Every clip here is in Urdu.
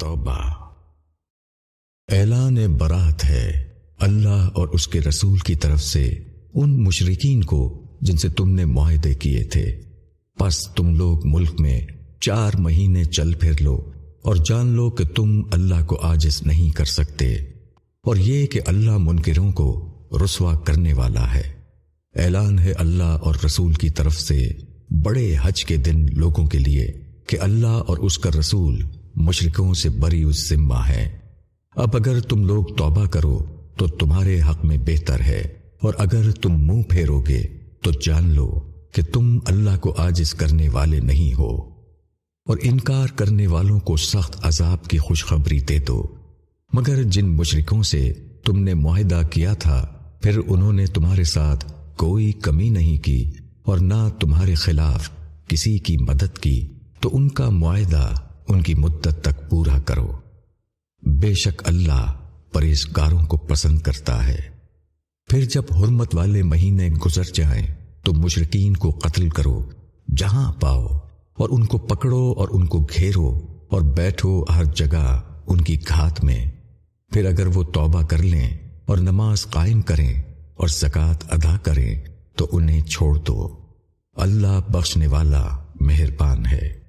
توبہ۔ اعلان برات ہے اللہ اور اس کے رسول کی طرف سے ان مشرقین کو جن سے تم نے معاہدے کیے تھے۔ پس تم لوگ ملک میں چار مہینے چل پھر لو اور جان لو کہ تم اللہ کو آجز نہیں کر سکتے اور یہ کہ اللہ منکروں کو رسوا کرنے والا ہے۔ اعلان ہے اللہ اور رسول کی طرف سے بڑے حج کے دن لوگوں کے لیے کہ اللہ اور اس کا رسول مشرقوں سے بری اس ذمہ ہے۔ اب اگر تم لوگ توبہ کرو، تو تمہارے حق میں بہتر ہے۔ اور اگر تم منہ پھیرو گے، تو جان لو کہ تم اللہ کو آجز کرنے والے نہیں ہو۔ اور انکار کرنے والوں کو سخت عذاب کی خوشخبری دے دو۔ مگر جن مشرکوں سے تم نے معاہدہ کیا تھا، پھر انہوں نے تمہارے ساتھ کوئی کمی نہیں کی۔ اور نہ تمہارے خلاف کسی کی مدد کی، تو ان کا معاہدہ ان کی مدت تک پورا کرو۔ بے شک اللہ پرہیزگاروں کو پسند کرتا ہے۔ پھر جب حرمت والے مہینے گزر جائیں، تو مشرقین کو قتل کرو۔ جہاں پاؤ اور ان کو پکڑو اور ان کو گھیرو اور بیٹھو ہر جگہ ان کی گھات میں۔ پھر اگر وہ توبہ کر لیں اور نماز قائم کریں اور زکوٰۃ ادا کریں، تو انہیں چھوڑ دو۔ اللہ بخشنے والا مہربان ہے۔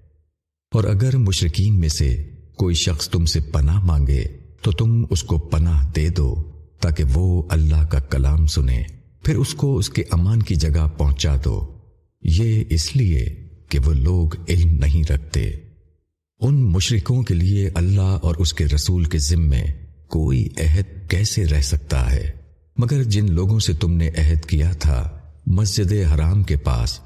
اور اگر مشرقین میں سے کوئی شخص تم سے پناہ مانگے، تو تم اس کو پناہ دے دو تاکہ وہ اللہ کا کلام سنے۔ پھر اس کو اس کے امان کی جگہ پہنچا دو۔ یہ اس لیے کہ وہ لوگ علم نہیں رکھتے۔ ان مشرکوں کے لیے اللہ اور اس کے رسول کے ذمے کوئی عہد کیسے رہ سکتا ہے؟ مگر جن لوگوں سے تم نے عہد کیا تھا مسجد حرام کے پاس،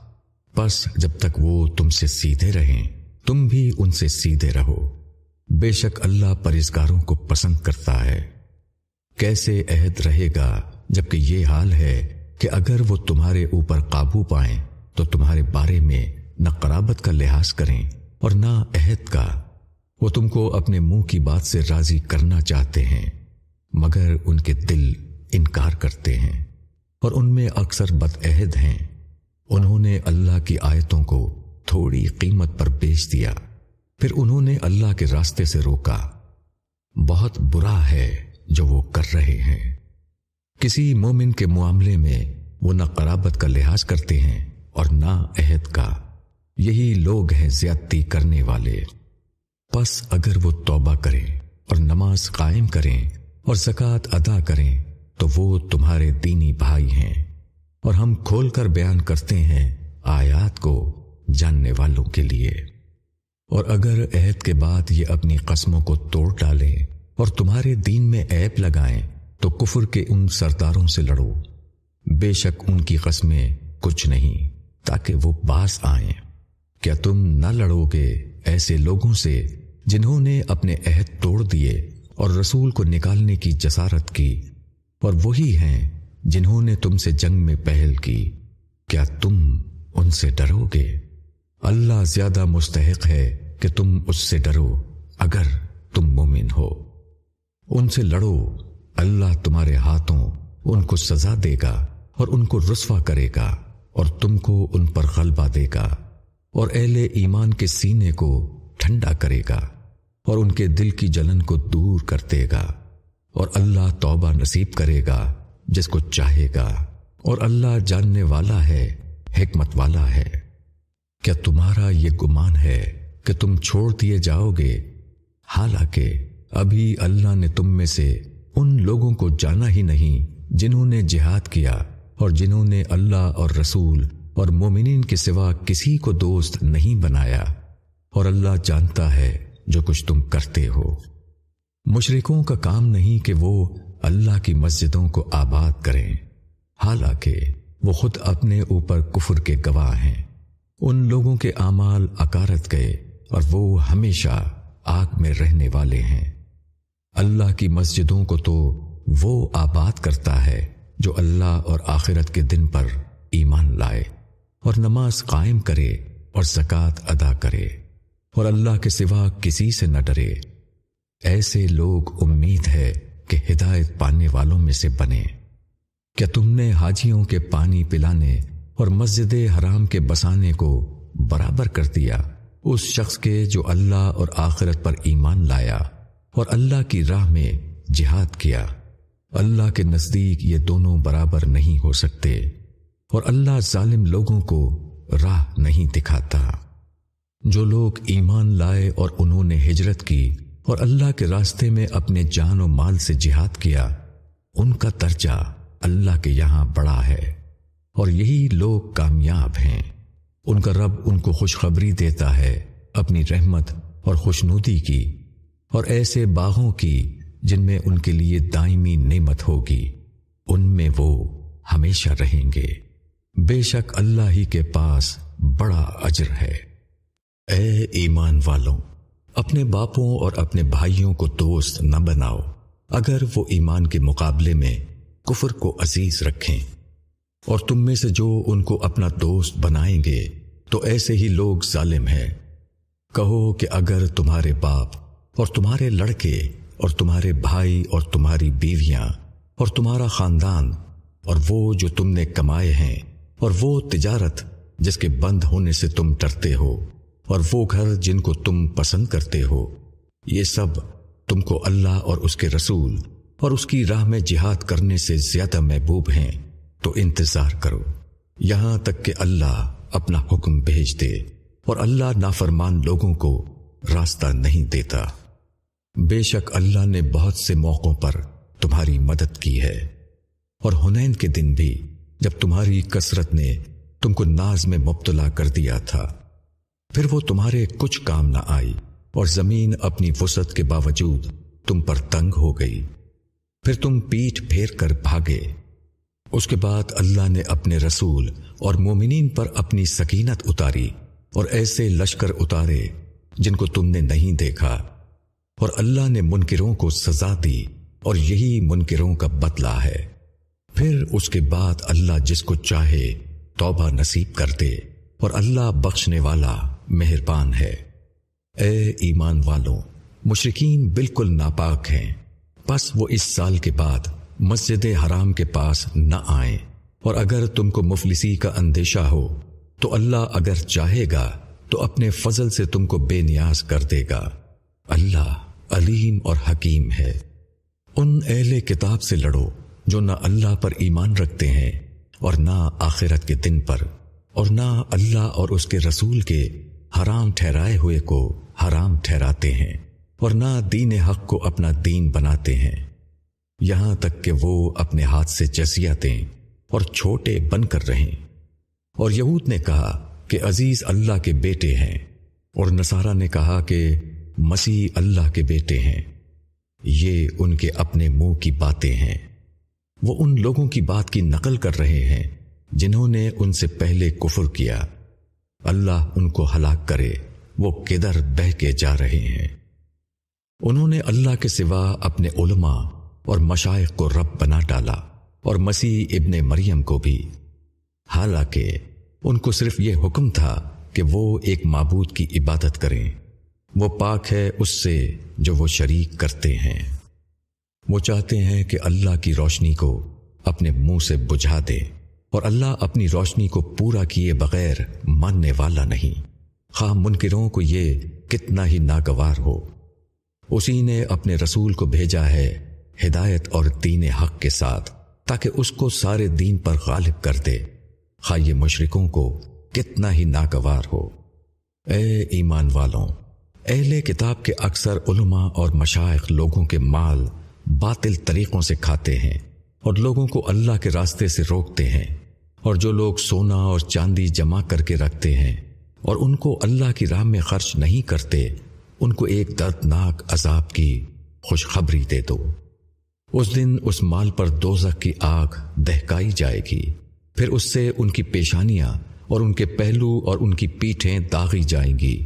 پس جب تک وہ تم سے سیدھے رہیں۔ تم بھی ان سے سیدھے رہو۔ بے شک اللہ پرہزگاروں کو پسند کرتا ہے۔ کیسے عہد رہے گا جبکہ یہ حال ہے کہ اگر وہ تمہارے اوپر قابو پائیں تو تمہارے بارے میں نہ قرابت کا لحاظ کریں اور نہ عہد کا۔ وہ تم کو اپنے منہ کی بات سے راضی کرنا چاہتے ہیں، مگر ان کے دل انکار کرتے ہیں۔ اور ان میں اکثر بد عہد ہیں۔ انہوں نے اللہ کی آیتوں کو تھوڑی قیمت پر بیچ دیا۔ پھر انہوں نے اللہ کے راستے سے روکا۔ بہت برا ہے جو وہ کر رہے ہیں۔ کسی مومن کے معاملے میں وہ نہ قرابت کا لحاظ کرتے ہیں اور نہ عہد کا۔ یہی لوگ ہیں زیادتی کرنے والے۔ پس اگر وہ توبہ کریں اور نماز قائم کریں اور زکوٰۃ ادا کریں تو وہ تمہارے دینی بھائی ہیں۔ اور ہم کھول کر بیان کرتے ہیں آیات کو۔ جاننے والوں کے لیے۔ اور اگر عہد کے بعد یہ اپنی قسموں کو توڑ ڈالیں اور تمہارے دین میں عیب لگائیں، تو کفر کے ان سرداروں سے لڑو۔ بے شک ان کی قسمیں کچھ نہیں، تاکہ وہ باس آئیں۔ کیا تم نہ لڑو گے ایسے لوگوں سے جنہوں نے اپنے عہد توڑ دیے اور رسول کو نکالنے کی جسارت کی؟ اور وہی ہیں جنہوں نے تم سے جنگ میں پہل کی۔ کیا تم ان سے ڈرو گے؟ اللہ زیادہ مستحق ہے کہ تم اس سے ڈرو اگر تم مومن ہو۔ ان سے لڑو، اللہ تمہارے ہاتھوں ان کو سزا دے گا اور ان کو رسوا کرے گا اور تم کو ان پر غلبہ دے گا اور اہل ایمان کے سینے کو ٹھنڈا کرے گا اور ان کے دل کی جلن کو دور کر دے گا اور اللہ توبہ نصیب کرے گا جس کو چاہے گا اور اللہ جاننے والا ہے، حکمت والا ہے۔ کیا تمہارا یہ گمان ہے کہ تم چھوڑ دیے جاؤ گے؟ حالانکہ ابھی اللہ نے تم میں سے ان لوگوں کو جانا ہی نہیں جنہوں نے جہاد کیا اور جنہوں نے اللہ اور رسول اور مومنین کے سوا کسی کو دوست نہیں بنایا۔ اور اللہ جانتا ہے جو کچھ تم کرتے ہو۔ مشرکوں کا کام نہیں کہ وہ اللہ کی مسجدوں کو آباد کریں۔ حالانکہ وہ خود اپنے اوپر کفر کے گواہ ہیں۔ ان لوگوں کے اعمال اکارت گئے اور وہ ہمیشہ آگ میں رہنے والے ہیں۔ اللہ کی مسجدوں کو تو وہ آباد کرتا ہے جو اللہ اور آخرت کے دن پر ایمان لائے اور نماز قائم کرے اور زکوٰۃ ادا کرے اور اللہ کے سوا کسی سے نہ ڈرے۔ ایسے لوگ امید ہے کہ ہدایت پانے والوں میں سے بنے۔ کیا تم نے حاجیوں کے پانی پلانے اور مسجد حرام کے بسانے کو برابر کر دیا۔ اس شخص کے جو اللہ اور آخرت پر ایمان لایا اور اللہ کی راہ میں جہاد کیا۔ اللہ کے نزدیک یہ دونوں برابر نہیں ہو سکتے اور اللہ ظالم لوگوں کو راہ نہیں دکھاتا۔ جو لوگ ایمان لائے اور انہوں نے ہجرت کی اور اللہ کے راستے میں اپنے جان و مال سے جہاد کیا، ان کا درجہ اللہ کے یہاں بڑا ہے۔ اور یہی لوگ کامیاب ہیں۔ ان کا رب ان کو خوشخبری دیتا ہے، اپنی رحمت اور خوشنودی کی، اور ایسے باغوں کی جن میں ان کے لیے دائمی نعمت ہوگی، ان میں وہ ہمیشہ رہیں گے۔ بے شک اللہ ہی کے پاس بڑا اجر ہے۔ اے ایمان والوں، اپنے باپوں اور اپنے بھائیوں کو دوست نہ بناؤ۔ اگر وہ ایمان کے مقابلے میں کفر کو عزیز رکھیں اور تم میں سے جو ان کو اپنا دوست بنائیں گے، تو ایسے ہی لوگ ظالم ہیں۔ کہو کہ اگر تمہارے باپ اور تمہارے لڑکے اور تمہارے بھائی اور تمہاری بیویاں اور تمہارا خاندان اور وہ جو تم نے کمائے ہیں اور وہ تجارت جس کے بند ہونے سے تم ڈرتے ہو اور وہ گھر جن کو تم پسند کرتے ہو، یہ سب تم کو اللہ اور اس کے رسول اور اس کی راہ میں جہاد کرنے سے زیادہ محبوب ہیں۔ تو انتظار کرو۔ یہاں تک کہ اللہ اپنا حکم بھیج دے اور اللہ نافرمان لوگوں کو راستہ نہیں دیتا۔ بے شک اللہ نے بہت سے موقعوں پر تمہاری مدد کی ہے۔ اور ہنین کے دن بھی جب تمہاری کثرت نے تم کو ناز میں مبتلا کر دیا تھا، پھر وہ تمہارے کچھ کام نہ آئی اور زمین اپنی وسعت کے باوجود تم پر تنگ ہو گئی۔ پھر تم پیٹ پھیر کر بھاگے۔ اس کے بعد اللہ نے اپنے رسول اور مومنین پر اپنی سکینت اتاری اور ایسے لشکر اتارے جن کو تم نے نہیں دیکھا اور اللہ نے منکروں کو سزا دی اور یہی منکروں کا بدلہ ہے۔ پھر اس کے بعد اللہ جس کو چاہے توبہ نصیب کر دے اور اللہ بخشنے والا مہربان ہے۔ اے ایمان والوں مشرقین بالکل ناپاک ہیں۔ بس وہ اس سال کے بعد مسجد حرام کے پاس نہ آئیں۔ اور اگر تم کو مفلسی کا اندیشہ ہو، تو اللہ اگر چاہے گا، تو اپنے فضل سے تم کو بے نیاز کر دے گا۔ اللہ علیم اور حکیم ہے۔ ان اہل کتاب سے لڑو جو نہ اللہ پر ایمان رکھتے ہیں اور نہ آخرت کے دن پر، اور نہ اللہ اور اس کے رسول کے حرام ٹھہرائے ہوئے کو حرام ٹھہراتے ہیں، اور نہ دین حق کو اپنا دین بناتے ہیں۔ یہاں تک کہ وہ اپنے ہاتھ سے جزیہ دیں اور چھوٹے بن کر رہیں۔ اور یہود نے کہا کہ عزیز اللہ کے بیٹے ہیں، اور نصارہ نے کہا کہ مسیح اللہ کے بیٹے ہیں۔ یہ ان کے اپنے منہ کی باتیں ہیں۔ وہ ان لوگوں کی بات کی نقل کر رہے ہیں جنہوں نے ان سے پہلے کفر کیا۔ اللہ ان کو ہلاک کرے، وہ کدھر بہ کے جا رہے ہیں۔ انہوں نے اللہ کے سوا اپنے علماء اور مشائق کو رب بنا ڈالا اور مسیح ابن مریم کو بھی۔ حالانکہ ان کو صرف یہ حکم تھا کہ وہ ایک معبود کی عبادت کریں۔ وہ پاک ہے اس سے جو وہ شریک کرتے ہیں۔ وہ چاہتے ہیں کہ اللہ کی روشنی کو اپنے منہ سے بجھا دے اور اللہ اپنی روشنی کو پورا کیے بغیر ماننے والا نہیں۔ خواہ منکروں کو یہ کتنا ہی ناگوار ہو۔ اسی نے اپنے رسول کو بھیجا ہے ہدایت اور دین حق کے ساتھ، تاکہ اس کو سارے دین پر غالب کر دے۔ خواہ یہ مشرکوں کو کتنا ہی ناگوار ہو۔ اے ایمان والوں، اہل کتاب کے اکثر علماء اور مشائق لوگوں کے مال باطل طریقوں سے کھاتے ہیں اور لوگوں کو اللہ کے راستے سے روکتے ہیں۔ اور جو لوگ سونا اور چاندی جمع کر کے رکھتے ہیں اور ان کو اللہ کی راہ میں خرچ نہیں کرتے، ان کو ایک دردناک عذاب کی خوشخبری دے دو۔ اس دن اس مال پر دوزخ کی آگ دہکائی جائے گی۔ پھر اس سے ان کی پیشانیاں اور ان کے پہلو اور ان کی پیٹھیں داغی جائیں گی۔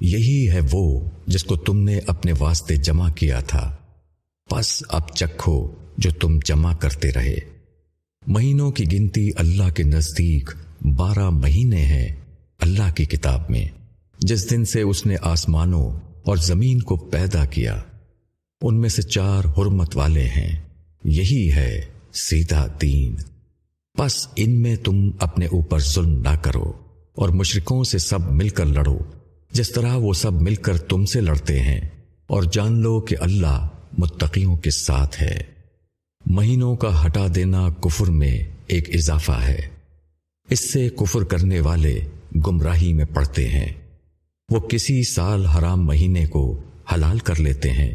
یہی ہے وہ جس کو تم نے اپنے واسطے جمع کیا تھا۔ پس اب چکھو جو تم جمع کرتے رہے۔ مہینوں کی گنتی اللہ کے نزدیک بارہ مہینے ہیں اللہ کی کتاب میں، جس دن سے اس نے آسمانوں اور زمین کو پیدا کیا۔ ان میں سے چار حرمت والے ہیں۔ یہی ہے سیدھا دین۔ بس ان میں تم اپنے اوپر ظلم نہ کرو اور مشرکوں سے سب مل کر لڑو۔ جس طرح وہ سب مل کر تم سے لڑتے ہیں۔ اور جان لو کہ اللہ متقیوں کے ساتھ ہے۔ مہینوں کا ہٹا دینا کفر میں ایک اضافہ ہے۔ اس سے کفر کرنے والے گمراہی میں پڑتے ہیں۔ وہ کسی سال حرام مہینے کو حلال کر لیتے ہیں۔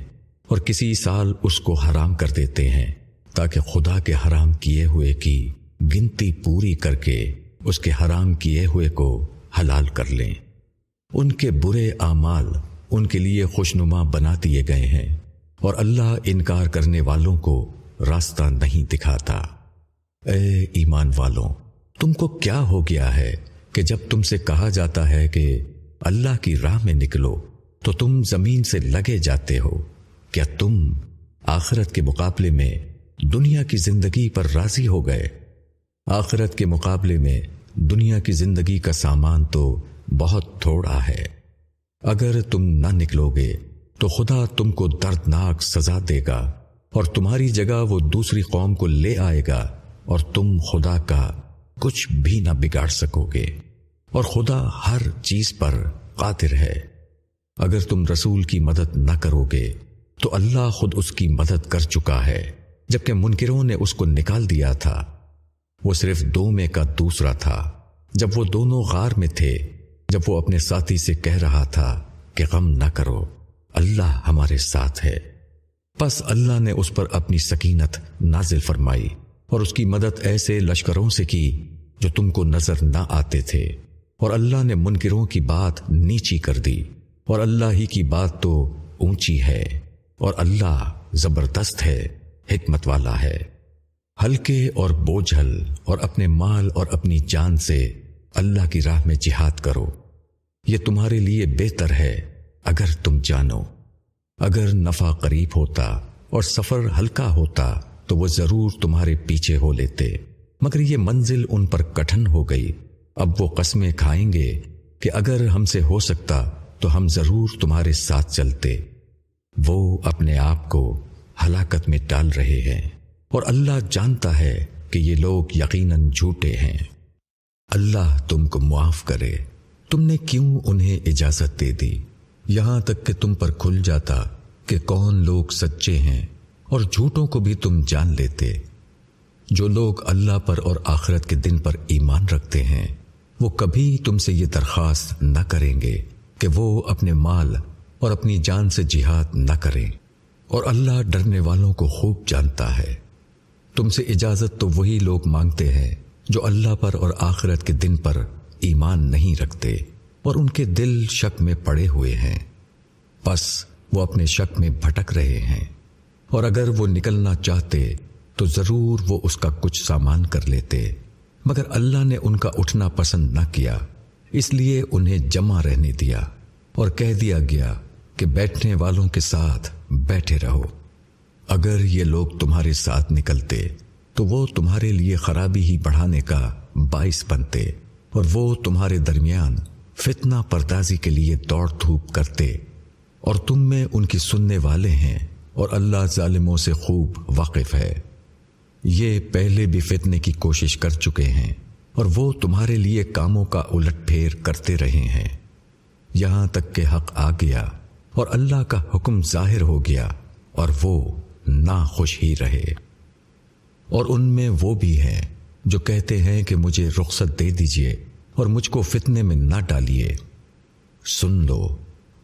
اور کسی سال اس کو حرام کر دیتے ہیں، تاکہ خدا کے حرام کیے ہوئے کی گنتی پوری کر کے اس کے حرام کیے ہوئے کو حلال کر لیں۔ ان کے برے اعمال ان کے لیے خوشنما بنا دیے گئے ہیں اور اللہ انکار کرنے والوں کو راستہ نہیں دکھاتا۔ اے ایمان والوں، تم کو کیا ہو گیا ہے کہ جب تم سے کہا جاتا ہے کہ اللہ کی راہ میں نکلو، تو تم زمین سے لگے جاتے ہو۔ کیا تم آخرت کے مقابلے میں دنیا کی زندگی پر راضی ہو گئے؟ آخرت کے مقابلے میں دنیا کی زندگی کا سامان تو بہت تھوڑا ہے۔ اگر تم نہ نکلو گے، تو خدا تم کو دردناک سزا دے گا اور تمہاری جگہ وہ دوسری قوم کو لے آئے گا اور تم خدا کا کچھ بھی نہ بگاڑ سکو گے۔ اور خدا ہر چیز پر قادر ہے۔ اگر تم رسول کی مدد نہ کرو گے تو اللہ خود اس کی مدد کر چکا ہے، جبکہ منکروں نے اس کو نکال دیا تھا۔ وہ صرف دو میں کا دوسرا تھا۔ جب وہ دونوں غار میں تھے، جب وہ اپنے ساتھی سے کہہ رہا تھا کہ غم نہ کرو، اللہ ہمارے ساتھ ہے۔ پس اللہ نے اس پر اپنی سکینت نازل فرمائی اور اس کی مدد ایسے لشکروں سے کی جو تم کو نظر نہ آتے تھے۔ اور اللہ نے منکروں کی بات نیچی کر دی، اور اللہ ہی کی بات تو اونچی ہے۔ اور اللہ زبردست ہے، حکمت والا ہے۔ ہلکے اور بوجھل اور اپنے مال اور اپنی جان سے اللہ کی راہ میں جہاد کرو۔ یہ تمہارے لیے بہتر ہے، اگر تم جانو۔ اگر نفع قریب ہوتا اور سفر ہلکا ہوتا، تو وہ ضرور تمہارے پیچھے ہو لیتے۔ مگر یہ منزل ان پر کٹھن ہو گئی۔ اب وہ قسمیں کھائیں گے کہ اگر ہم سے ہو سکتا، تو ہم ضرور تمہارے ساتھ چلتے۔ وہ اپنے آپ کو ہلاکت میں ڈال رہے ہیں اور اللہ جانتا ہے کہ یہ لوگ یقیناً جھوٹے ہیں۔ اللہ تم کو معاف کرے۔ تم نے کیوں انہیں اجازت دے دی؟ یہاں تک کہ تم پر کھل جاتا کہ کون لوگ سچے ہیں اور جھوٹوں کو بھی تم جان لیتے۔ جو لوگ اللہ پر اور آخرت کے دن پر ایمان رکھتے ہیں، وہ کبھی تم سے یہ درخواست نہ کریں گے کہ وہ اپنے مال اور اپنی جان سے جہاد نہ کریں۔ اور اللہ ڈرنے والوں کو خوب جانتا ہے۔ تم سے اجازت تو وہی لوگ مانگتے ہیں جو اللہ پر اور آخرت کے دن پر ایمان نہیں رکھتے اور ان کے دل شک میں پڑے ہوئے ہیں۔ بس وہ اپنے شک میں بھٹک رہے ہیں۔ اور اگر وہ نکلنا چاہتے تو ضرور وہ اس کا کچھ سامان کر لیتے۔ مگر اللہ نے ان کا اٹھنا پسند نہ کیا، اس لیے انہیں جمع رہنے دیا اور کہہ دیا گیا کہ بیٹھنے والوں کے ساتھ بیٹھے رہو۔ اگر یہ لوگ تمہارے ساتھ نکلتے، تو وہ تمہارے لیے خرابی ہی بڑھانے کا باعث بنتے اور وہ تمہارے درمیان فتنہ پردازی کے لیے دوڑ دھوپ کرتے اور تم میں ان کی سننے والے ہیں اور اللہ ظالموں سے خوب واقف ہے۔ یہ پہلے بھی فتنے کی کوشش کر چکے ہیں اور وہ تمہارے لیے کاموں کا الٹ پھیر کرتے رہے ہیں۔ یہاں تک کہ حق آ گیا۔ اور اللہ کا حکم ظاہر ہو گیا اور وہ نہ خوش ہی رہے۔ اور ان میں وہ بھی ہیں جو کہتے ہیں کہ مجھے رخصت دے دیجیے اور مجھ کو فتنے میں نہ ڈالیے۔ سن لو،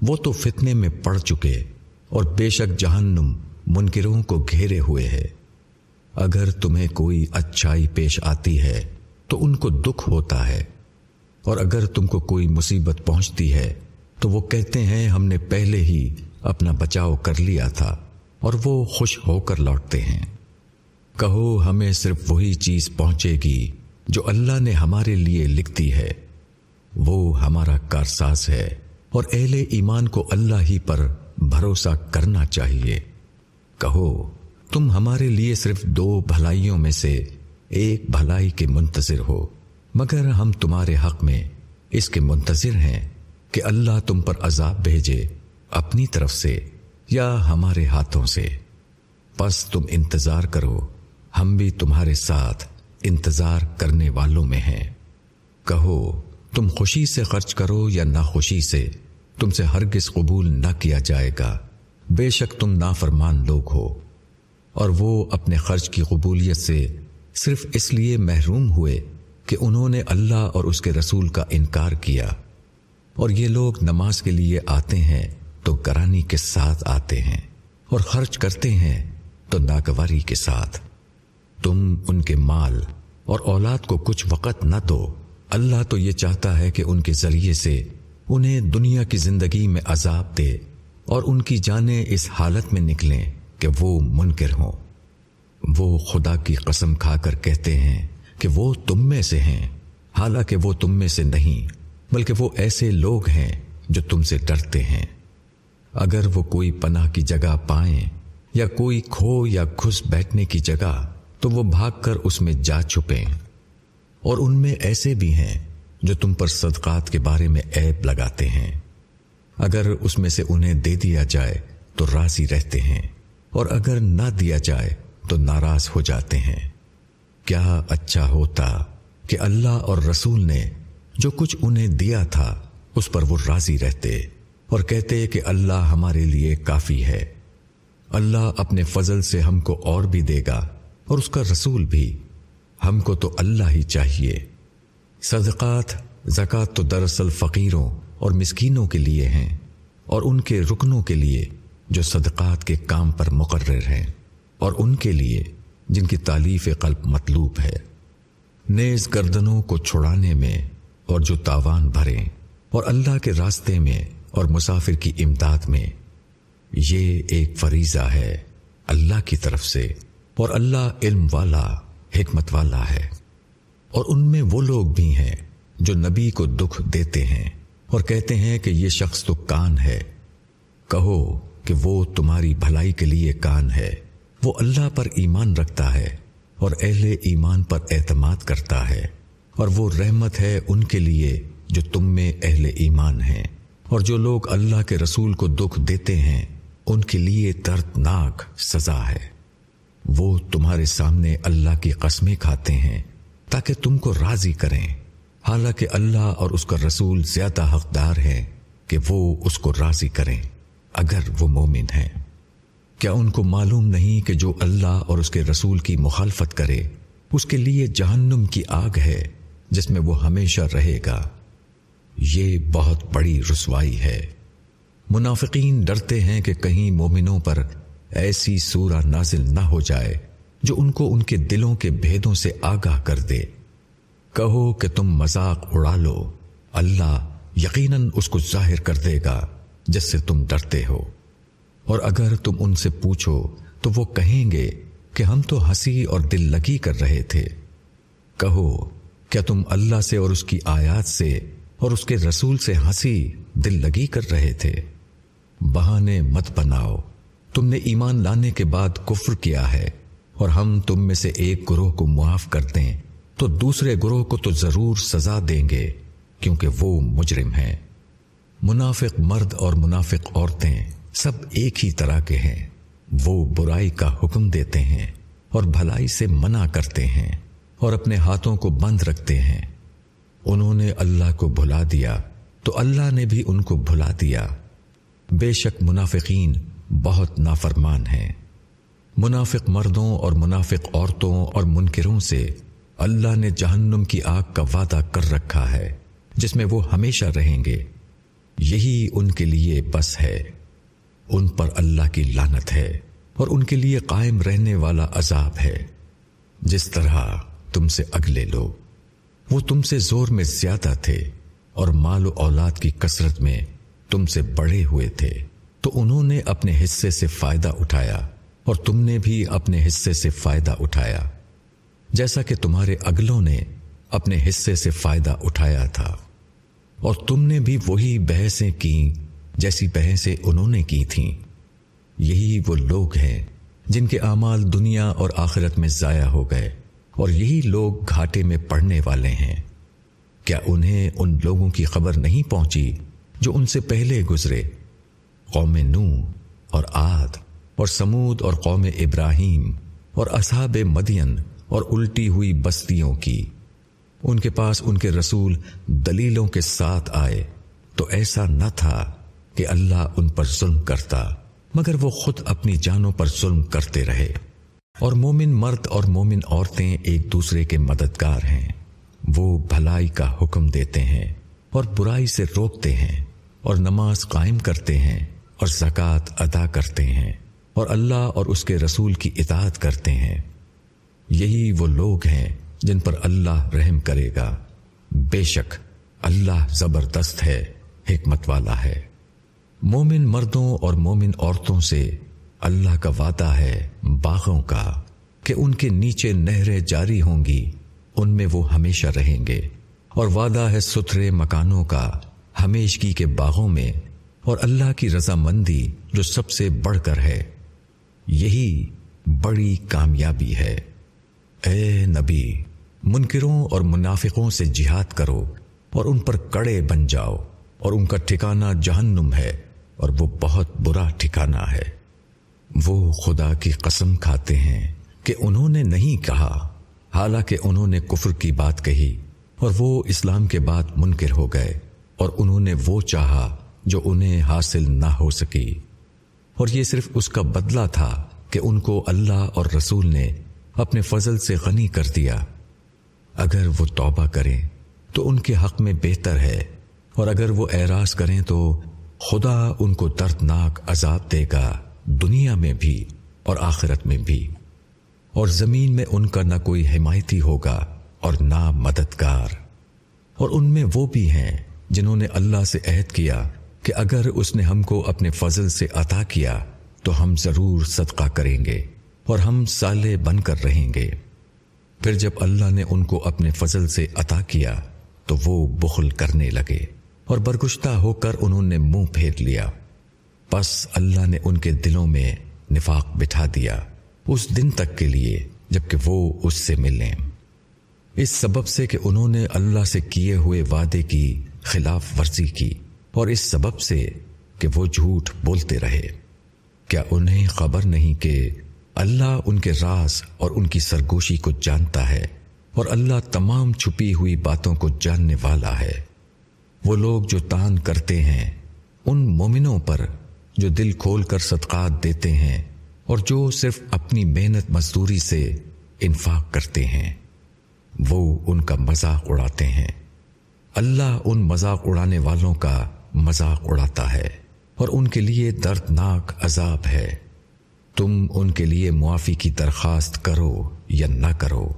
وہ تو فتنے میں پڑ چکے اور بے شک جہنم منکروں کو گھیرے ہوئے ہے۔ اگر تمہیں کوئی اچھائی پیش آتی ہے تو ان کو دکھ ہوتا ہے اور اگر تم کو کوئی مصیبت پہنچتی ہے تو وہ کہتے ہیں، ہم نے پہلے ہی اپنا بچاؤ کر لیا تھا اور وہ خوش ہو کر لوٹتے ہیں۔ کہو، ہمیں صرف وہی چیز پہنچے گی جو اللہ نے ہمارے لیے لکھ دی ہے۔ وہ ہمارا کارساز ہے اور اہل ایمان کو اللہ ہی پر بھروسہ کرنا چاہیے۔ کہو، تم ہمارے لیے صرف دو بھلائیوں میں سے ایک بھلائی کے منتظر ہو، مگر ہم تمہارے حق میں اس کے منتظر ہیں۔ کہ اللہ تم پر عذاب بھیجے اپنی طرف سے یا ہمارے ہاتھوں سے۔ پس تم انتظار کرو، ہم بھی تمہارے ساتھ انتظار کرنے والوں میں ہیں۔ کہو، تم خوشی سے خرچ کرو یا نہ خوشی سے، تم سے ہرگز قبول نہ کیا جائے گا۔ بے شک تم نافرمان لوگ ہو۔ اور وہ اپنے خرچ کی قبولیت سے صرف اس لیے محروم ہوئے کہ انہوں نے اللہ اور اس کے رسول کا انکار کیا۔ اور یہ لوگ نماز کے لیے آتے ہیں تو کرانی کے ساتھ آتے ہیں اور خرچ کرتے ہیں تو ناگواری کے ساتھ۔ تم ان کے مال اور اولاد کو کچھ وقت نہ دو۔ اللہ تو یہ چاہتا ہے کہ ان کے ذریعے سے انہیں دنیا کی زندگی میں عذاب دے اور ان کی جانیں اس حالت میں نکلیں کہ وہ منکر ہوں۔ وہ خدا کی قسم کھا کر کہتے ہیں کہ وہ تم میں سے ہیں، حالانکہ وہ تم میں سے نہیں۔ بلکہ وہ ایسے لوگ ہیں جو تم سے ڈرتے ہیں۔ اگر وہ کوئی پناہ کی جگہ پائیں یا کوئی کھو یا گھس بیٹھنے کی جگہ، تو وہ بھاگ کر اس میں جا چھپیں۔ اور ان میں ایسے بھی ہیں جو تم پر صدقات کے بارے میں عیب لگاتے ہیں۔ اگر اس میں سے انہیں دے دیا جائے، تو راضی رہتے ہیں۔ اور اگر نہ دیا جائے، تو ناراض ہو جاتے ہیں۔ کیا اچھا ہوتا کہ اللہ اور رسول نے جو کچھ انہیں دیا تھا، اس پر وہ راضی رہتے اور کہتے کہ اللہ ہمارے لیے کافی ہے۔ اللہ اپنے فضل سے ہم کو اور بھی دے گا اور اس کا رسول بھی۔ ہم کو تو اللہ ہی چاہیے۔ صدقات، زکوٰۃ تو دراصل فقیروں اور مسکینوں کے لیے ہیں اور ان کے رکنوں کے لیے جو صدقات کے کام پر مقرر ہیں اور ان کے لیے جن کی تعلیف قلب مطلوب ہے۔ نیز گردنوں کو چھڑانے میں اور جو تاوان بھرے اور اللہ کے راستے میں اور مسافر کی امداد میں، یہ ایک فریضہ ہے اللہ کی طرف سے اور اللہ علم والا، حکمت والا ہے۔ اور ان میں وہ لوگ بھی ہیں جو نبی کو دکھ دیتے ہیں اور کہتے ہیں کہ یہ شخص تو کان ہے۔ کہو کہ وہ تمہاری بھلائی کے لیے کان ہے۔ وہ اللہ پر ایمان رکھتا ہے اور اہل ایمان پر اعتماد کرتا ہے۔ اور وہ رحمت ہے ان کے لیے جو تم میں اہل ایمان ہیں۔ اور جو لوگ اللہ کے رسول کو دکھ دیتے ہیں، ان کے لیے دردناک سزا ہے۔ وہ تمہارے سامنے اللہ کی قسمیں کھاتے ہیں تاکہ تم کو راضی کریں۔ حالانکہ اللہ اور اس کا رسول زیادہ حقدار ہے کہ وہ اس کو راضی کریں اگر وہ مومن ہیں۔ کیا ان کو معلوم نہیں کہ جو اللہ اور اس کے رسول کی مخالفت کرے، اس کے لیے جہنم کی آگ ہے؟ جس میں وہ ہمیشہ رہے گا۔ یہ بہت بڑی رسوائی ہے۔ منافقین ڈرتے ہیں کہ کہیں مومنوں پر ایسی سورہ نازل نہ ہو جائے جو ان کو ان کے دلوں کے بھیدوں سے آگاہ کر دے۔ کہو کہ تم مذاق اڑا لو۔ اللہ یقیناً اس کو ظاہر کر دے گا جس سے تم ڈرتے ہو۔ اور اگر تم ان سے پوچھو تو وہ کہیں گے کہ ہم تو ہنسی اور دل لگی کر رہے تھے۔ کہو کیا تم اللہ سے اور اس کی آیات سے اور اس کے رسول سے ہنسی دل لگی کر رہے تھے؟ بہانے مت بناؤ۔ تم نے ایمان لانے کے بعد کفر کیا ہے اور ہم تم میں سے ایک گروہ کو معاف کر دیں، تو دوسرے گروہ کو تو ضرور سزا دیں گے، کیونکہ وہ مجرم ہیں۔ منافق مرد اور منافق عورتیں سب ایک ہی طرح کے ہیں۔ وہ برائی کا حکم دیتے ہیں اور بھلائی سے منع کرتے ہیں۔ اور اپنے ہاتھوں کو بند رکھتے ہیں۔ انہوں نے اللہ کو بھلا دیا، تو اللہ نے بھی ان کو بھلا دیا۔ بے شک منافقین بہت نافرمان ہیں۔ منافق مردوں اور منافق عورتوں اور منکروں سے اللہ نے جہنم کی آگ کا وعدہ کر رکھا ہے، جس میں وہ ہمیشہ رہیں گے۔ یہی ان کے لیے بس ہے۔ ان پر اللہ کی لانت ہے اور ان کے لیے قائم رہنے والا عذاب ہے۔ جس طرح تم سے اگلے لوگ وہ تم سے زور میں زیادہ تھے اور مال و اولاد کی کثرت میں تم سے بڑے ہوئے تھے۔ تو انہوں نے اپنے حصے سے فائدہ اٹھایا اور تم نے بھی اپنے حصے سے فائدہ اٹھایا۔ جیسا کہ تمہارے اگلوں نے اپنے حصے سے فائدہ اٹھایا تھا۔ اور تم نے بھی وہی بحثیں کی جیسی بحثیں انہوں نے کی تھیں۔ یہی وہ لوگ ہیں جن کے اعمال دنیا اور آخرت میں ضائع ہو گئے۔ اور یہی لوگ گھاٹے میں پڑنے والے ہیں۔ کیا انہیں ان لوگوں کی خبر نہیں پہنچی جو ان سے پہلے گزرے؟ قوم نو اور آد اور سمود اور قوم ابراہیم اور اصحاب مدین اور الٹی ہوئی بستیوں کی۔ ان کے پاس ان کے رسول دلیلوں کے ساتھ آئے۔ تو ایسا نہ تھا کہ اللہ ان پر ظلم کرتا، مگر وہ خود اپنی جانوں پر ظلم کرتے رہے۔ اور مومن مرد اور مومن عورتیں ایک دوسرے کے مددگار ہیں۔ وہ بھلائی کا حکم دیتے ہیں اور برائی سے روکتے ہیں اور نماز قائم کرتے ہیں اور زکوٰۃ ادا کرتے ہیں اور اللہ اور اس کے رسول کی اطاعت کرتے ہیں۔ یہی وہ لوگ ہیں جن پر اللہ رحم کرے گا۔ بے شک اللہ زبردست ہے، حکمت والا ہے۔ مومن مردوں اور مومن عورتوں سے اللہ کا وعدہ ہے باغوں کا کہ ان کے نیچے نہریں جاری ہوں گی، ان میں وہ ہمیشہ رہیں گے۔ اور وعدہ ہے ستھرے مکانوں کا، ہمیشگی کے باغوں میں، اور اللہ کی رضامندی جو سب سے بڑھ کر ہے۔ یہی بڑی کامیابی ہے۔ اے نبی، منکروں اور منافقوں سے جہاد کرو اور ان پر کڑے بن جاؤ، اور ان کا ٹھکانہ جہنم ہے اور وہ بہت برا ٹھکانہ ہے۔ وہ خدا کی قسم کھاتے ہیں کہ انہوں نے نہیں کہا، حالانکہ انہوں نے کفر کی بات کہی اور وہ اسلام کے بعد منکر ہو گئے اور انہوں نے وہ چاہا جو انہیں حاصل نہ ہو سکی۔ اور یہ صرف اس کا بدلہ تھا کہ ان کو اللہ اور رسول نے اپنے فضل سے غنی کر دیا۔ اگر وہ توبہ کریں تو ان کے حق میں بہتر ہے، اور اگر وہ اعراض کریں تو خدا ان کو دردناک عذاب دے گا۔ دنیا میں بھی اور آخرت میں بھی۔ اور زمین میں ان کا نہ کوئی حمایتی ہوگا اور نہ مددگار۔ اور ان میں وہ بھی ہیں جنہوں نے اللہ سے عہد کیا کہ اگر اس نے ہم کو اپنے فضل سے عطا کیا تو ہم ضرور صدقہ کریں گے اور ہم سالے بن کر رہیں گے۔ پھر جب اللہ نے ان کو اپنے فضل سے عطا کیا تو وہ بخل کرنے لگے اور برگشتہ ہو کر انہوں نے منہ پھیر لیا۔ بس اللہ نے ان کے دلوں میں نفاق بٹھا دیا اس دن تک کے لیے، جبکہ وہ اس سے ملیں۔ اس سبب سے کہ انہوں نے اللہ سے کیے ہوئے وعدے کی خلاف ورزی کی، اور اس سبب سے کہ وہ جھوٹ بولتے رہے۔ کیا انہیں خبر نہیں کہ اللہ ان کے راز اور ان کی سرگوشی کو جانتا ہے، اور اللہ تمام چھپی ہوئی باتوں کو جاننے والا ہے۔ وہ لوگ جو تان کرتے ہیں، ان مومنوں پر جو دل کھول کر صدقات دیتے ہیں اور جو صرف اپنی محنت مزدوری سے انفاق کرتے ہیں، وہ ان کا مذاق اڑاتے ہیں۔ اللہ ان مذاق اڑانے والوں کا مذاق اڑاتا ہے اور ان کے لیے دردناک عذاب ہے۔ تم ان کے لیے معافی کی درخواست کرو یا نہ کرو۔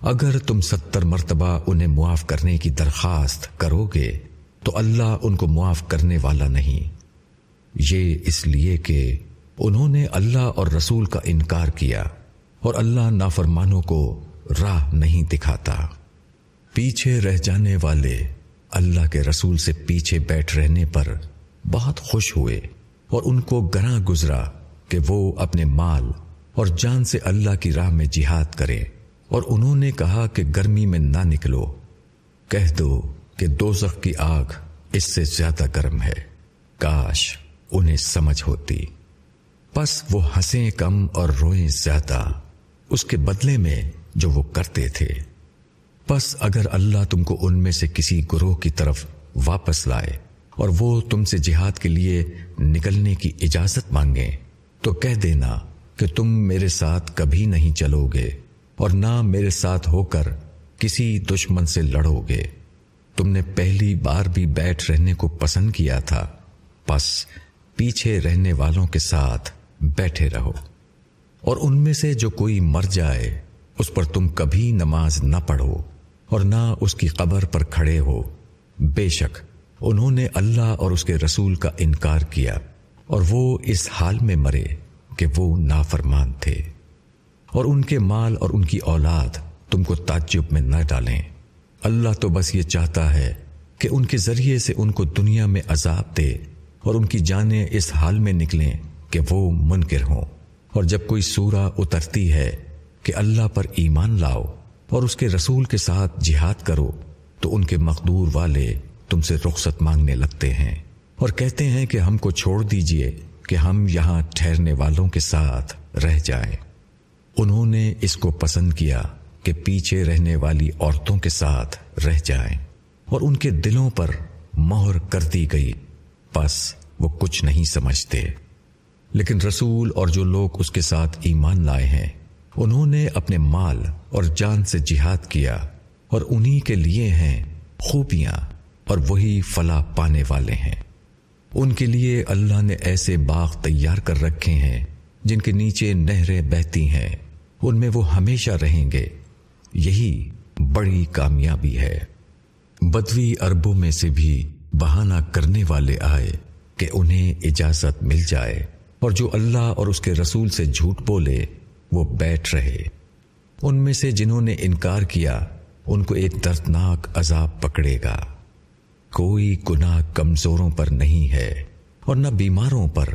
اگر تم ستر مرتبہ انہیں معاف کرنے کی درخواست کرو گے تو اللہ ان کو معاف کرنے والا نہیں۔ یہ اس لیے کہ انہوں نے اللہ اور رسول کا انکار کیا اور اللہ نافرمانوں کو راہ نہیں دکھاتا۔ پیچھے رہ جانے والے اللہ کے رسول سے پیچھے بیٹھ رہنے پر بہت خوش ہوئے اور ان کو گراں گزرا کہ وہ اپنے مال اور جان سے اللہ کی راہ میں جہاد کرے اور انہوں نے کہا کہ گرمی میں نہ نکلو۔ کہہ دو کہ دوزخ کی آگ اس سے زیادہ گرم ہے۔ کاش۔ انہیں سمجھ ہوتی۔ بس وہ ہنسیں کم اور روئیں زیادہ۔ اس کے بدلے میں جو وہ کرتے تھے۔ بس اگر اللہ تم کو ان میں سے کسی گروہ کی طرف واپس لائے اور وہ تم سے جہاد کے لیے نکلنے کی اجازت مانگے تو کہہ دینا کہ تم میرے ساتھ کبھی نہیں چلو گے اور نہ میرے ساتھ ہو کر کسی دشمن سے لڑو گے۔ تم نے پہلی بار بھی بیٹھ رہنے کو پسند کیا تھا۔ بس پیچھے رہنے والوں کے ساتھ بیٹھے رہو۔ اور ان میں سے جو کوئی مر جائے، اس پر تم کبھی نماز نہ پڑھو اور نہ اس کی قبر پر کھڑے ہو۔ بے شک، انہوں نے اللہ اور اس کے رسول کا انکار کیا اور وہ اس حال میں مرے کہ وہ نافرمان تھے۔ اور ان کے مال اور ان کی اولاد تم کو تعجب میں نہ ڈالیں۔ اللہ تو بس یہ چاہتا ہے کہ ان کے ذریعے سے ان کو دنیا میں عذاب دے۔ اور ان کی جانیں اس حال میں نکلیں کہ وہ منکر ہوں۔ اور جب کوئی سورہ اترتی ہے کہ اللہ پر ایمان لاؤ اور اس کے رسول کے ساتھ جہاد کرو، تو ان کے مقدور والے تم سے رخصت مانگنے لگتے ہیں اور کہتے ہیں کہ ہم کو چھوڑ دیجیے کہ ہم یہاں ٹھہرنے والوں کے ساتھ رہ جائیں۔ انہوں نے اس کو پسند کیا کہ پیچھے رہنے والی عورتوں کے ساتھ رہ جائیں اور ان کے دلوں پر مہر کر دی گئی۔ بس وہ کچھ نہیں سمجھتے۔ لیکن رسول اور جو لوگ اس کے ساتھ ایمان لائے ہیں، انہوں نے اپنے مال اور جان سے جہاد کیا اور انہی کے لیے ہیں خوبیاں اور وہی فلاح پانے والے ہیں۔ ان کے لیے اللہ نے ایسے باغ تیار کر رکھے ہیں جن کے نیچے نہریں بہتی ہیں۔ ان میں وہ ہمیشہ رہیں گے۔ یہی بڑی کامیابی ہے۔ بدوی اربوں میں سے بھی بہانہ کرنے والے آئے کہ انہیں اجازت مل جائے اور جو اللہ اور اس کے رسول سے جھوٹ بولے، وہ بیٹھ رہے۔ ان میں سے جنہوں نے انکار کیا، ان کو ایک دردناک عذاب پکڑے گا۔ کوئی گناہ کمزوروں پر نہیں ہے اور نہ بیماروں پر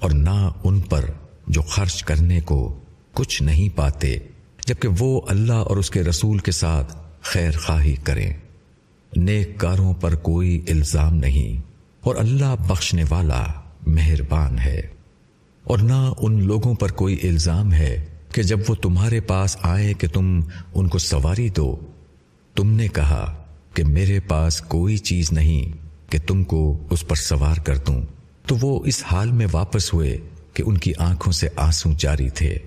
اور نہ ان پر جو خرچ کرنے کو کچھ نہیں پاتے، جبکہ وہ اللہ اور اس کے رسول کے ساتھ خیر خواہی کریں۔ نیک کاروں پر کوئی الزام نہیں اور اللہ بخشنے والا مہربان ہے اور نہ ان لوگوں پر کوئی الزام ہے کہ جب وہ تمہارے پاس آئے کہ تم ان کو سواری دو۔ تم نے کہا کہ میرے پاس کوئی چیز نہیں کہ تم کو اس پر سوار کر دوں۔ تو وہ اس حال میں واپس ہوئے کہ ان کی آنکھوں سے آنسو جاری تھے۔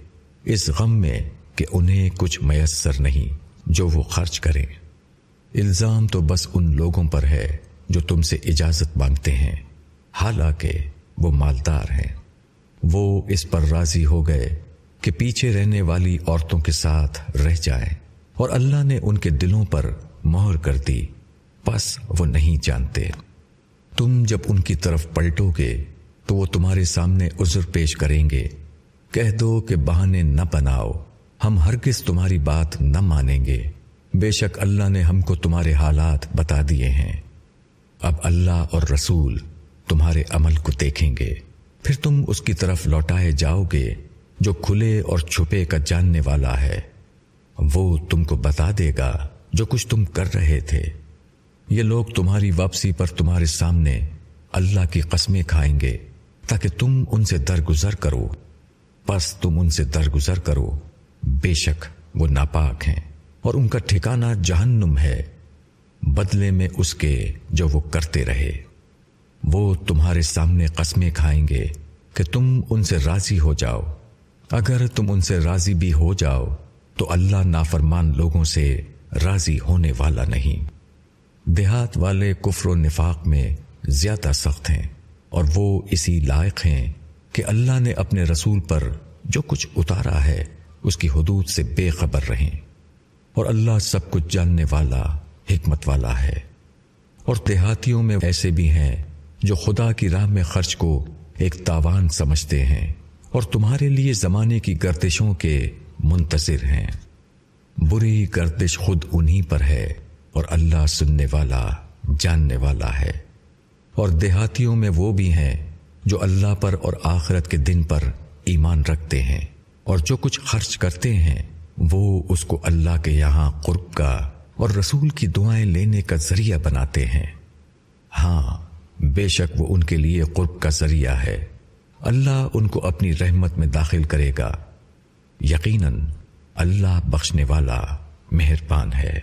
اس غم میں کہ انہیں کچھ میسر نہیں جو وہ خرچ کریں۔ الزام تو بس ان لوگوں پر ہے جو تم سے اجازت مانگتے ہیں۔ حالانکہ وہ مالدار ہیں۔ وہ اس پر راضی ہو گئے کہ پیچھے رہنے والی عورتوں کے ساتھ رہ جائیں اور اللہ نے ان کے دلوں پر مہر کر دی۔ بس وہ نہیں جانتے۔ تم جب ان کی طرف پلٹو گے تو وہ تمہارے سامنے عذر پیش کریں گے۔ کہہ دو کہ بہانے نہ بناؤ۔ ہم ہرگز تمہاری بات نہ مانیں گے۔ بے شک اللہ نے ہم کو تمہارے حالات بتا دیے ہیں۔ اب اللہ اور رسول تمہارے عمل کو دیکھیں گے۔ پھر تم اس کی طرف لوٹائے جاؤ گے جو کھلے اور چھپے کا جاننے والا ہے۔ وہ تم کو بتا دے گا جو کچھ تم کر رہے تھے۔ یہ لوگ تمہاری واپسی پر تمہارے سامنے اللہ کی قسمیں کھائیں گے تاکہ تم ان سے درگزر کرو۔ بس تم ان سے درگزر کرو۔ بے شک وہ ناپاک ہیں۔ اور ان کا ٹھکانہ جہنم ہے، بدلے میں اس کے جو وہ کرتے رہے۔ وہ تمہارے سامنے قسمیں کھائیں گے کہ تم ان سے راضی ہو جاؤ۔ اگر تم ان سے راضی بھی ہو جاؤ، تو اللہ نافرمان لوگوں سے راضی ہونے والا نہیں۔ دیہات والے کفر و نفاق میں زیادہ سخت ہیں اور وہ اسی لائق ہیں کہ اللہ نے اپنے رسول پر جو کچھ اتارا ہے، اس کی حدود سے بے خبر رہیں۔ اور اللہ سب کچھ جاننے والا، حکمت والا ہے۔ اور دیہاتیوں میں ایسے بھی ہیں جو خدا کی راہ میں خرچ کو ایک تاوان سمجھتے ہیں اور تمہارے لیے زمانے کی گردشوں کے منتظر ہیں۔ بری گردش خود انہی پر ہے اور اللہ سننے والا، جاننے والا ہے۔ اور دیہاتیوں میں وہ بھی ہیں جو اللہ پر اور آخرت کے دن پر ایمان رکھتے ہیں اور جو کچھ خرچ کرتے ہیں۔ وہ اس کو اللہ کے یہاں قرب کا اور رسول کی دعائیں لینے کا ذریعہ بناتے ہیں۔ ہاں بے شک وہ ان کے لیے قرب کا ذریعہ ہے۔ اللہ ان کو اپنی رحمت میں داخل کرے گا۔ یقیناً اللہ بخشنے والا مہربان ہے۔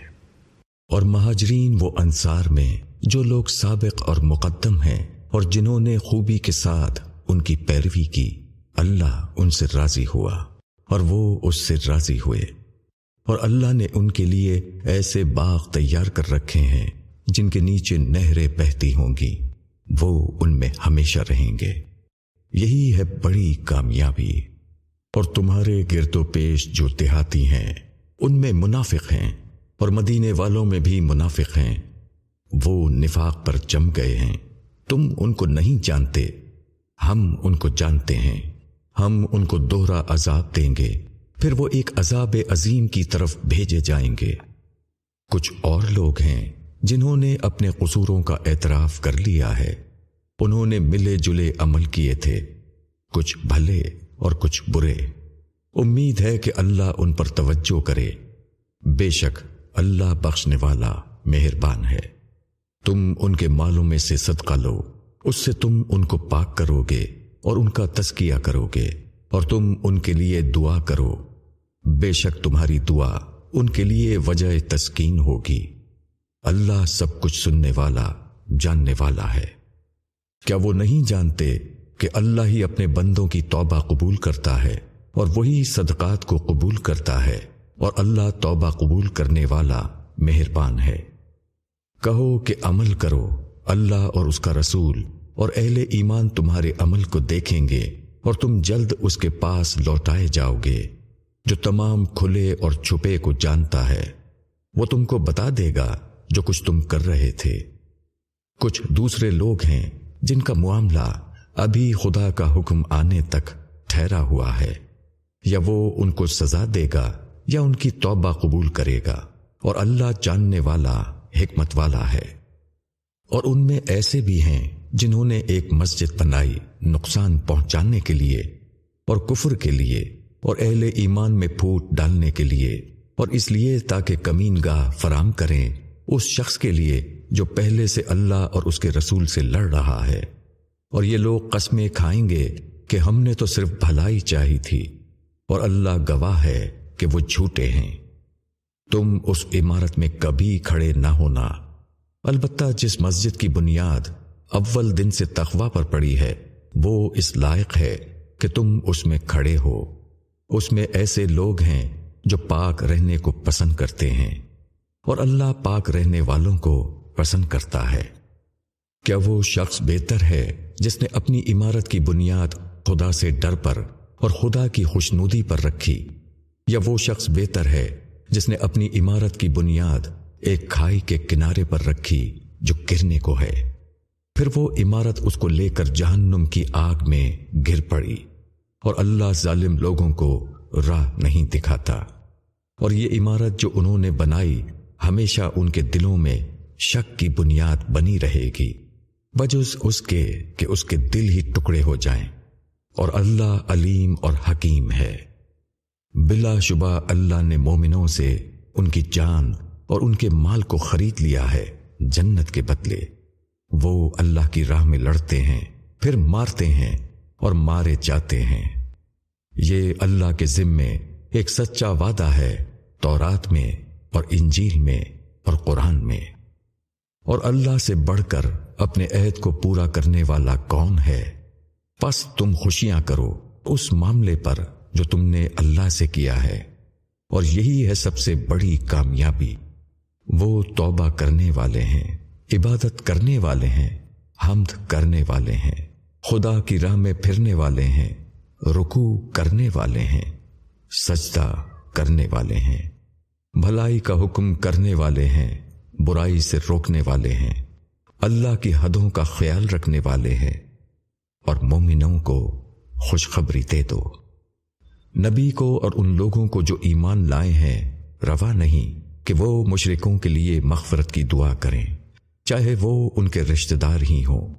اور مہاجرین وہ انصار میں جو لوگ سابق اور مقدم ہیں اور جنہوں نے خوبی کے ساتھ ان کی پیروی کی، اللہ ان سے راضی ہوا۔ اور وہ اس سے راضی ہوئے۔ اور اللہ نے ان کے لیے ایسے باغ تیار کر رکھے ہیں جن کے نیچے نہریں بہتی ہوں گی۔ وہ ان میں ہمیشہ رہیں گے۔ یہی ہے بڑی کامیابی۔ اور تمہارے گرد و پیش جو دیہاتی ہیں، ان میں منافق ہیں۔ اور مدینے والوں میں بھی منافق ہیں۔ وہ نفاق پر جم گئے ہیں۔ تم ان کو نہیں جانتے، ہم ان کو جانتے ہیں۔ ہم ان کو دوہرا عذاب دیں گے، پھر وہ ایک عذاب عظیم کی طرف بھیجے جائیں گے۔ کچھ اور لوگ ہیں جنہوں نے اپنے قصوروں کا اعتراف کر لیا ہے۔ انہوں نے ملے جلے عمل کیے تھے، کچھ بھلے اور کچھ برے۔ امید ہے کہ اللہ ان پر توجہ کرے۔ بے شک اللہ بخشنے والا مہربان ہے۔ تم ان کے مالوں میں سے صدقہ لو، اس سے تم ان کو پاک کرو گے۔ اور ان کا تسکیہ کرو گے، اور تم ان کے لیے دعا کرو۔ بے شک تمہاری دعا ان کے لیے وجہ تسکین ہوگی۔ اللہ سب کچھ سننے والا، جاننے والا ہے۔ کیا وہ نہیں جانتے کہ اللہ ہی اپنے بندوں کی توبہ قبول کرتا ہے، اور وہی صدقات کو قبول کرتا ہے، اور اللہ توبہ قبول کرنے والا مہربان ہے۔ کہو کہ عمل کرو، اللہ اور اس کا رسول اور اہل ایمان تمہارے عمل کو دیکھیں گے اور تم جلد اس کے پاس لوٹائے جاؤ گے، جو تمام کھلے اور چھپے کو جانتا ہے۔ وہ تم کو بتا دے گا جو کچھ تم کر رہے تھے۔ کچھ دوسرے لوگ ہیں جن کا معاملہ ابھی خدا کا حکم آنے تک ٹھہرا ہوا ہے۔ یا وہ ان کو سزا دے گا یا ان کی توبہ قبول کرے گا۔ اور اللہ جاننے والا، حکمت والا ہے۔ اور ان میں ایسے بھی ہیں جنہوں نے ایک مسجد بنائی نقصان پہنچانے کے لیے اور کفر کے لیے اور اہل ایمان میں پھوٹ ڈالنے کے لیے اور اس لیے تاکہ کمین گاہ فراہم کریں اس شخص کے لیے جو پہلے سے اللہ اور اس کے رسول سے لڑ رہا ہے۔ اور یہ لوگ قسمیں کھائیں گے کہ ہم نے تو صرف بھلائی چاہی تھی اور اللہ گواہ ہے کہ وہ جھوٹے ہیں۔ تم اس عمارت میں کبھی کھڑے نہ ہونا۔ البتہ جس مسجد کی بنیاد اول دن سے تخوا پر پڑی ہے۔ وہ اس لائق ہے کہ تم اس میں کھڑے ہو۔ اس میں ایسے لوگ ہیں جو پاک رہنے کو پسند کرتے ہیں اور اللہ پاک رہنے والوں کو پسند کرتا ہے۔ کیا وہ شخص بہتر ہے جس نے اپنی عمارت کی بنیاد خدا سے ڈر پر اور خدا کی خوشنودی پر رکھی؟ یا وہ شخص بہتر ہے جس نے اپنی عمارت کی بنیاد ایک کھائی کے کنارے پر رکھی جو گرنے کو ہے؟ پھر وہ عمارت اس کو لے کر جہنم کی آگ میں گر پڑی اور اللہ ظالم لوگوں کو راہ نہیں دکھاتا۔ اور یہ عمارت جو انہوں نے بنائی، ہمیشہ ان کے دلوں میں شک کی بنیاد بنی رہے گی۔ بجز اس کے کہ اس کے دل ہی ٹکڑے ہو جائیں۔ اور اللہ علیم اور حکیم ہے۔ بلا شبہ اللہ نے مومنوں سے ان کی جان اور ان کے مال کو خرید لیا ہے جنت کے بدلے۔ وہ اللہ کی راہ میں لڑتے ہیں، پھر مارتے ہیں اور مارے جاتے ہیں۔ یہ اللہ کے ذمے ایک سچا وعدہ ہے، تورات میں اور انجیل میں اور قرآن میں۔ اور اللہ سے بڑھ کر اپنے عہد کو پورا کرنے والا کون ہے؟ پس تم خوشیاں کرو اس معاملے پر جو تم نے اللہ سے کیا ہے۔ اور یہی ہے سب سے بڑی کامیابی۔ وہ توبہ کرنے والے ہیں۔ عبادت کرنے والے ہیں، حمد کرنے والے ہیں، خدا کی راہ میں پھرنے والے ہیں رکو کرنے والے ہیں، سجدہ کرنے والے ہیں، بھلائی کا حکم کرنے والے ہیں، برائی سے روکنے والے ہیں، اللہ کی حدوں کا خیال رکھنے والے ہیں۔ اور مومنوں کو خوشخبری دے دو۔ نبی کو اور ان لوگوں کو جو ایمان لائے ہیں، روا نہیں کہ وہ مشرکوں کے لیے مغفرت کی دعا کریں۔ چاہے وہ ان کے رشتہ دار ہی ہوں،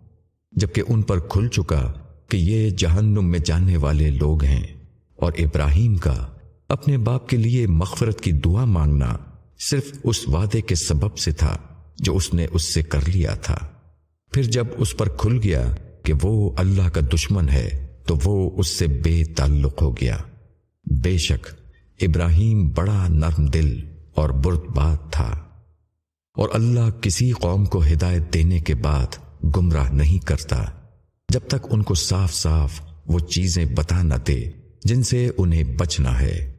جبکہ ان پر کھل چکا کہ یہ جہنم میں جانے والے لوگ ہیں۔ اور ابراہیم کا اپنے باپ کے لیے مغفرت کی دعا مانگنا صرف اس وعدے کے سبب سے تھا جو اس نے اس سے کر لیا تھا۔ پھر جب اس پر کھل گیا کہ وہ اللہ کا دشمن ہے، تو وہ اس سے بے تعلق ہو گیا۔ بے شک، ابراہیم بڑا نرم دل اور برد بات تھا۔ اور اللہ کسی قوم کو ہدایت دینے کے بعد گمراہ نہیں کرتا۔ جب تک ان کو صاف صاف وہ چیزیں بتا نہ دے جن سے انہیں بچنا ہے۔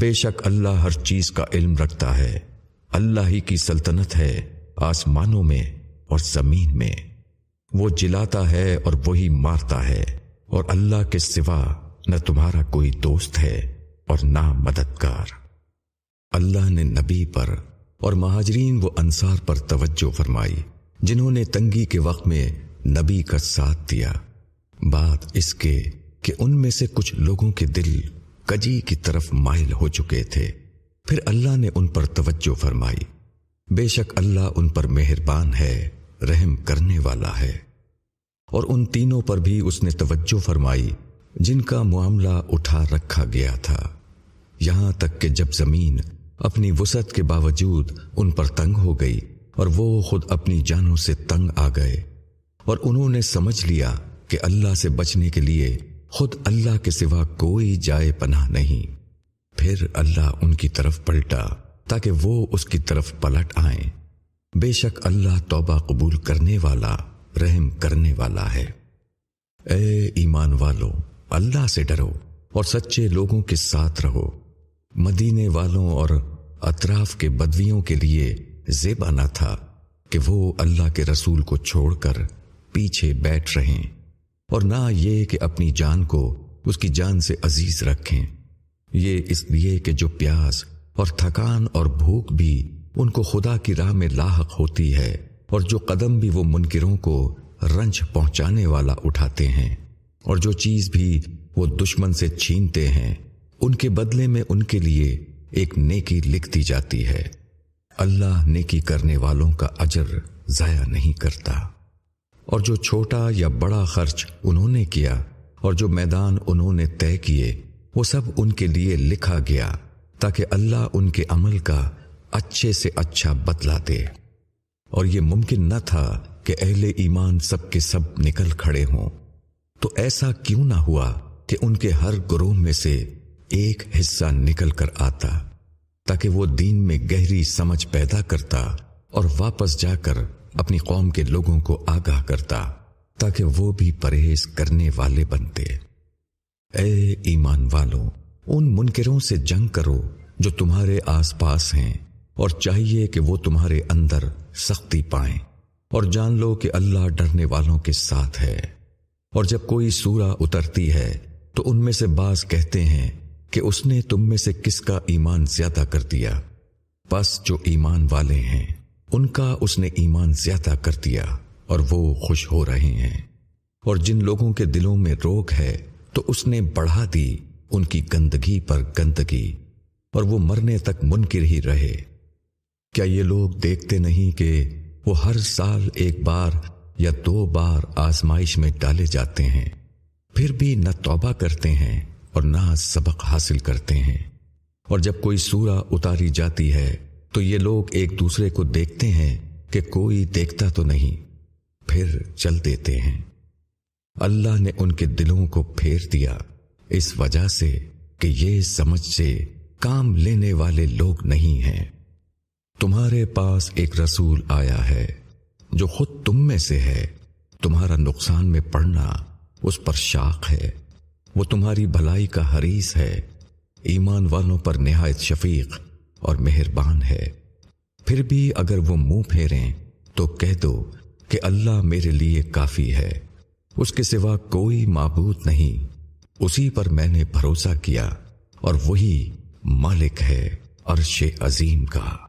بے شک اللہ ہر چیز کا علم رکھتا ہے۔ اللہ ہی کی سلطنت ہے آسمانوں میں اور زمین میں۔ وہ جلاتا ہے اور وہی مارتا ہے۔ اور اللہ کے سوا نہ تمہارا کوئی دوست ہے اور نہ مددگار۔ اللہ نے نبی پر اور مہاجرین و انصار پر توجہ فرمائی جنہوں نے تنگی کے وقت میں نبی کا ساتھ دیا۔ بات اس کے کہ ان میں سے کچھ لوگوں کے دل کجی کی طرف مائل ہو چکے تھے۔ پھر اللہ نے ان پر توجہ فرمائی۔ بے شک اللہ ان پر مہربان ہے، رحم کرنے والا ہے۔ اور ان تینوں پر بھی اس نے توجہ فرمائی، جن کا معاملہ اٹھا رکھا گیا تھا۔ یہاں تک کہ جب زمین اپنی وسعت کے باوجود ان پر تنگ ہو گئی اور وہ خود اپنی جانوں سے تنگ آ گئے۔ اور انہوں نے سمجھ لیا کہ اللہ سے بچنے کے لیے خود اللہ کے سوا کوئی جائے پناہ نہیں۔ پھر اللہ ان کی طرف پلٹا تاکہ وہ اس کی طرف پلٹ آئیں۔ بے شک اللہ توبہ قبول کرنے والا، رحم کرنے والا ہے۔ اے ایمان والو، اللہ سے ڈرو اور سچے لوگوں کے ساتھ رہو۔ مدینے والوں اور اطراف کے بدویوں کے لیے زیبا نہ تھا کہ وہ اللہ کے رسول کو چھوڑ کر پیچھے بیٹھ رہیں اور نہ یہ کہ اپنی جان کو اس کی جان سے عزیز رکھیں۔ یہ اس لیے کہ جو پیاس اور تھکان اور بھوک بھی ان کو خدا کی راہ میں لاحق ہوتی ہے اور جو قدم بھی وہ منکروں کو رنج پہنچانے والا اٹھاتے ہیں اور جو چیز بھی وہ دشمن سے چھینتے ہیں، ان کے بدلے میں ان کے لیے ایک نیکی لکھ دی جاتی ہے۔ اللہ نیکی کرنے والوں کا اجر ضائع نہیں کرتا۔ اور جو چھوٹا یا بڑا خرچ انہوں نے کیا اور جو میدان انہوں نے طے کیے، وہ سب ان کے لیے لکھا گیا تاکہ اللہ ان کے عمل کا اچھے سے اچھا بدلا دے۔ اور یہ ممکن نہ تھا کہ اہل ایمان سب کے سب نکل کھڑے ہوں۔ تو ایسا کیوں نہ ہوا کہ ان کے ہر گروہ میں سے ایک حصہ نکل کر آتا تاکہ وہ دین میں گہری سمجھ پیدا کرتا اور واپس جا کر اپنی قوم کے لوگوں کو آگاہ کرتا تاکہ وہ بھی پرہیز کرنے والے بنتے۔ اے ایمان والوں، ان منکروں سے جنگ کرو جو تمہارے آس پاس ہیں اور چاہیے کہ وہ تمہارے اندر سختی پائیں اور جان لو کہ اللہ ڈرنے والوں کے ساتھ ہے۔ اور جب کوئی سورہ اترتی ہے تو ان میں سے بعض کہتے ہیں کہ اس نے تم میں سے کس کا ایمان زیادہ کر دیا؟ بس جو ایمان والے ہیں، ان کا اس نے ایمان زیادہ کر دیا اور وہ خوش ہو رہے ہیں۔ اور جن لوگوں کے دلوں میں روک ہے، تو اس نے بڑھا دی ان کی گندگی پر گندگی اور وہ مرنے تک منکر ہی رہے۔ کیا یہ لوگ دیکھتے نہیں کہ وہ ہر سال ایک بار یا دو بار آزمائش میں ڈالے جاتے ہیں، پھر بھی نہ توبہ کرتے ہیں۔ اور نہ سبق حاصل کرتے ہیں۔ اور جب کوئی سورہ اتاری جاتی ہے، تو یہ لوگ ایک دوسرے کو دیکھتے ہیں کہ کوئی دیکھتا تو نہیں، پھر چل دیتے ہیں۔ اللہ نے ان کے دلوں کو پھیر دیا، اس وجہ سے کہ یہ سمجھ سے کام لینے والے لوگ نہیں ہیں۔ تمہارے پاس ایک رسول آیا ہے جو خود تم میں سے ہے۔ تمہارا نقصان میں پڑنا اس پر شاخ ہے۔ وہ تمہاری بھلائی کا حریث ہے۔ ایمان والوں پر نہایت شفیق اور مہربان ہے۔ پھر بھی اگر وہ منہ پھیریں تو کہہ دو کہ اللہ میرے لیے کافی ہے۔ اس کے سوا کوئی معبود نہیں۔ اسی پر میں نے بھروسہ کیا اور وہی مالک ہے عرش عظیم کا۔